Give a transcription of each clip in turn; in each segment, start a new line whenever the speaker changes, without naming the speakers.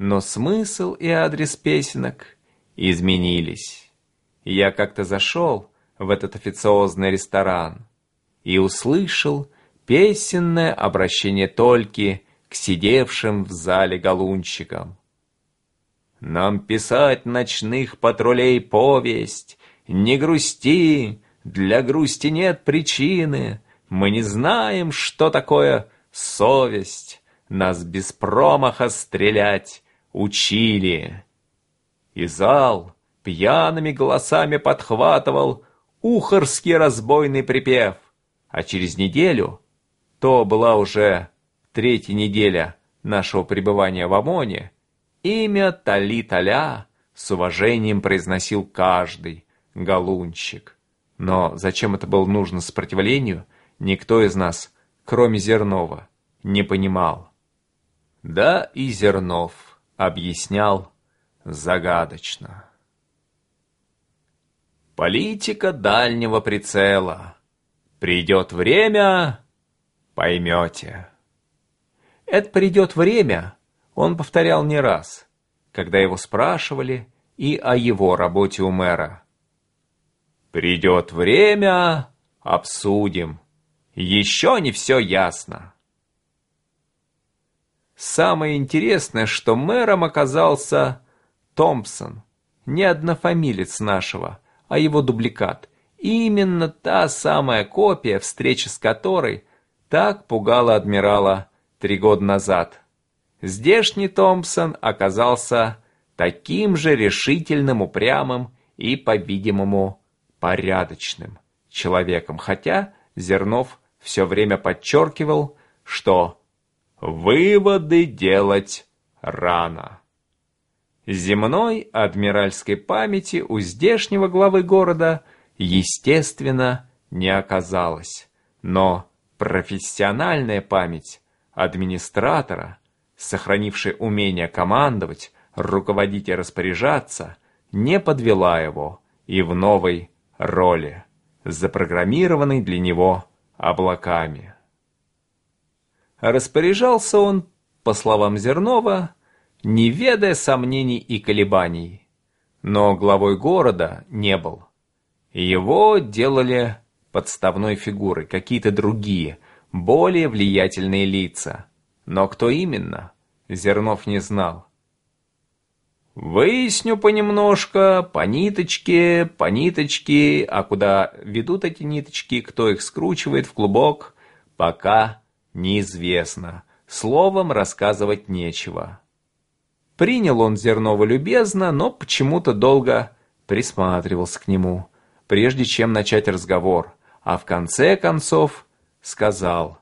но смысл и адрес песенок изменились. Я как-то зашел в этот официозный ресторан и услышал песенное обращение Тольки к сидевшим в зале галунчикам. Нам писать ночных патрулей повесть, не грусти, для грусти нет причины, мы не знаем, что такое совесть, нас без промаха стрелять учили. И зал пьяными голосами подхватывал ухарский разбойный припев, а через неделю, то была уже третья неделя нашего пребывания в ОМОНе, Имя Тали-Таля с уважением произносил каждый галунчик. Но зачем это было нужно сопротивлению, никто из нас, кроме Зернова, не понимал. Да и Зернов объяснял загадочно. Политика дальнего прицела. Придет время, поймете. Это придет время, он повторял не раз, когда его спрашивали и о его работе у мэра. «Придет время, обсудим. Еще не все ясно». Самое интересное, что мэром оказался Томпсон, не однофамилец нашего, а его дубликат. именно та самая копия, встреча с которой так пугала адмирала три года назад. Здешний Томпсон оказался таким же решительным, упрямым и, по-видимому, порядочным человеком, хотя Зернов все время подчеркивал, что выводы делать рано. Земной адмиральской памяти у здешнего главы города, естественно, не оказалось, но профессиональная память администратора – сохранивший умение командовать, руководить и распоряжаться, не подвела его и в новой роли, запрограммированной для него облаками. Распоряжался он, по словам Зернова, не ведая сомнений и колебаний, но главой города не был. Его делали подставной фигурой какие-то другие, более влиятельные лица – но кто именно, Зернов не знал. Выясню понемножко, по ниточке, по ниточке, а куда ведут эти ниточки, кто их скручивает в клубок, пока неизвестно. Словом, рассказывать нечего. Принял он Зернова любезно, но почему-то долго присматривался к нему, прежде чем начать разговор, а в конце концов сказал.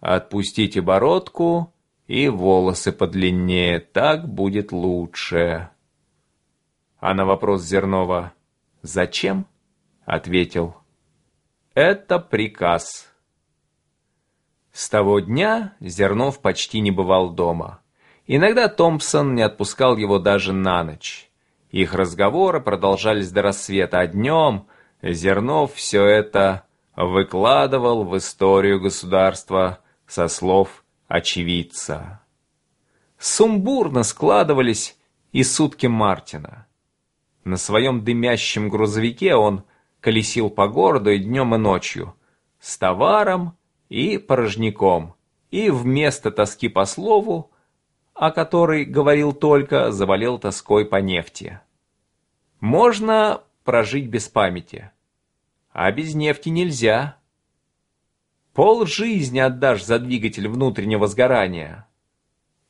Отпустите бородку и волосы подлиннее, так будет лучше. А на вопрос Зернова «Зачем?» ответил «Это приказ». С того дня Зернов почти не бывал дома. Иногда Томпсон не отпускал его даже на ночь. Их разговоры продолжались до рассвета, а днем Зернов все это выкладывал в историю государства со слов очевидца. Сумбурно складывались и сутки Мартина. На своем дымящем грузовике он колесил по городу и днем, и ночью, с товаром и порожняком, и вместо тоски по слову, о которой говорил только, завалил тоской по нефти. Можно прожить без памяти, а без нефти нельзя. Пол жизни отдашь за двигатель внутреннего сгорания.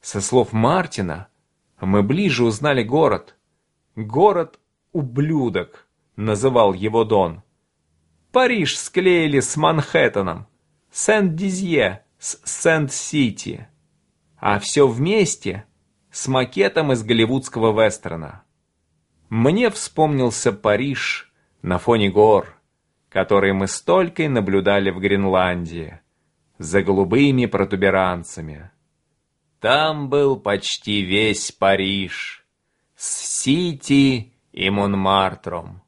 Со слов Мартина, мы ближе узнали город. Город-ублюдок, называл его Дон. Париж склеили с Манхэттеном, Сент-Дизье с Сент-Сити. А все вместе с макетом из голливудского вестерна. Мне вспомнился Париж на фоне гор которые мы столько и наблюдали в Гренландии, за голубыми протуберанцами. Там был почти весь Париж, с Сити и Монмартром,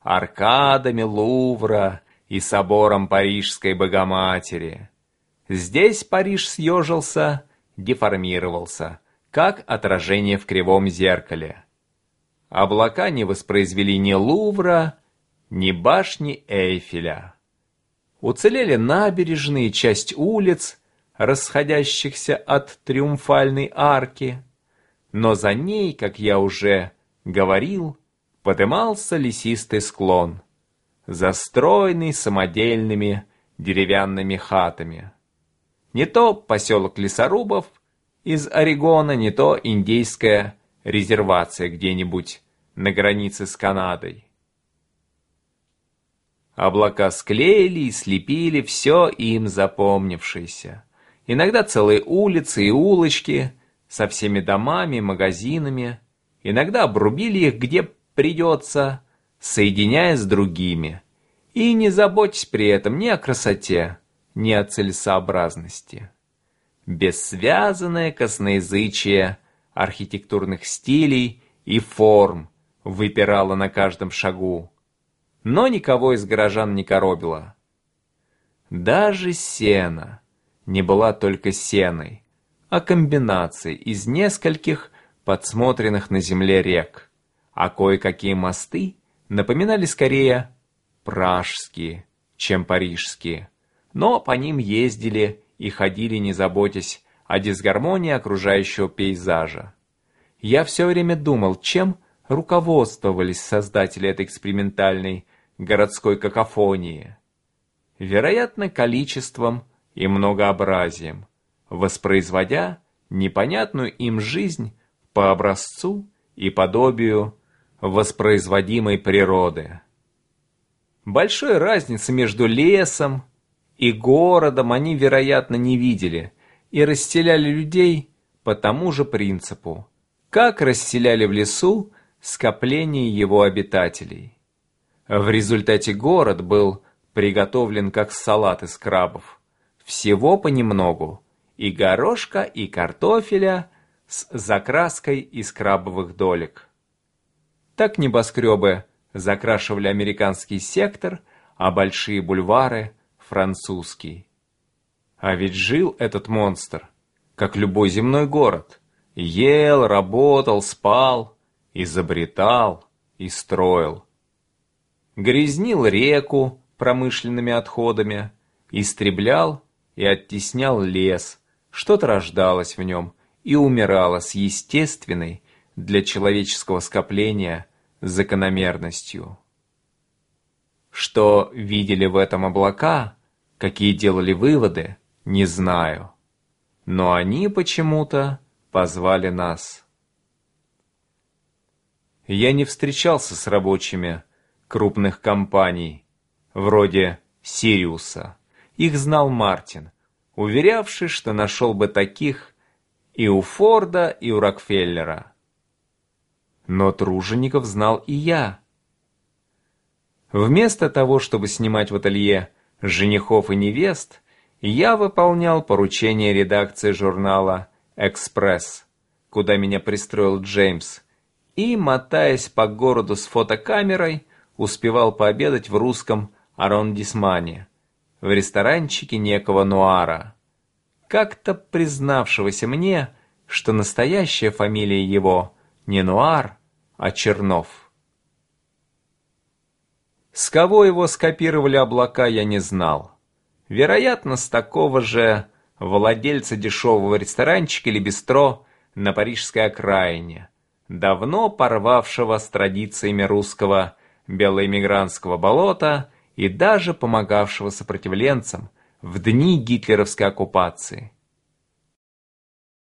аркадами Лувра и собором Парижской Богоматери. Здесь Париж съежился, деформировался, как отражение в кривом зеркале. Облака не воспроизвели ни Лувра, ни башни Эйфеля. Уцелели набережные, часть улиц, расходящихся от триумфальной арки, но за ней, как я уже говорил, подымался лесистый склон, застроенный самодельными деревянными хатами. Не то поселок лесорубов из Орегона, не то индейская резервация где-нибудь на границе с Канадой. Облака склеили и слепили все им запомнившееся. Иногда целые улицы и улочки со всеми домами, магазинами. Иногда обрубили их где придется, соединяя с другими. И не заботьтесь при этом ни о красоте, ни о целесообразности. Бессвязанное косноязычие архитектурных стилей и форм выпирало на каждом шагу, но никого из горожан не коробило. Даже сена не была только сеной, а комбинацией из нескольких подсмотренных на земле рек, а кое-какие мосты напоминали скорее пражские, чем парижские, но по ним ездили и ходили, не заботясь о дисгармонии окружающего пейзажа. Я все время думал, чем руководствовались создатели этой экспериментальной городской какофонии. Вероятно, количеством и многообразием, воспроизводя непонятную им жизнь по образцу и подобию воспроизводимой природы. Большой разницы между лесом и городом они, вероятно, не видели и расселяли людей по тому же принципу, как расселяли в лесу скопление его обитателей. В результате город был приготовлен как салат из крабов, всего понемногу, и горошка, и картофеля с закраской из крабовых долек. Так небоскребы закрашивали американский сектор, а большие бульвары – французский. А ведь жил этот монстр, как любой земной город. Ел, работал, спал, изобретал и строил. Грязнил реку промышленными отходами, истреблял и оттеснял лес, что-то рождалось в нем и умирало с естественной для человеческого скопления закономерностью. Что видели в этом облака, какие делали выводы, не знаю. Но они почему-то позвали нас. Я не встречался с рабочими крупных компаний, вроде Сириуса. Их знал Мартин, уверявший, что нашел бы таких и у Форда, и у Рокфеллера. Но тружеников знал и я. Вместо того, чтобы снимать в ателье женихов и невест, я выполнял поручение редакции журнала «Экспресс», куда меня пристроил Джеймс, и, мотаясь по городу с фотокамерой, успевал пообедать в русском арондисмане, в ресторанчике некого Нуара, как-то признавшегося мне, что настоящая фамилия его не Нуар, а Чернов. С кого его скопировали облака, я не знал. Вероятно, с такого же владельца дешевого ресторанчика или бистро на парижской окраине, давно порвавшего с традициями русского белоэмигрантского болота и даже помогавшего сопротивленцам в дни гитлеровской оккупации.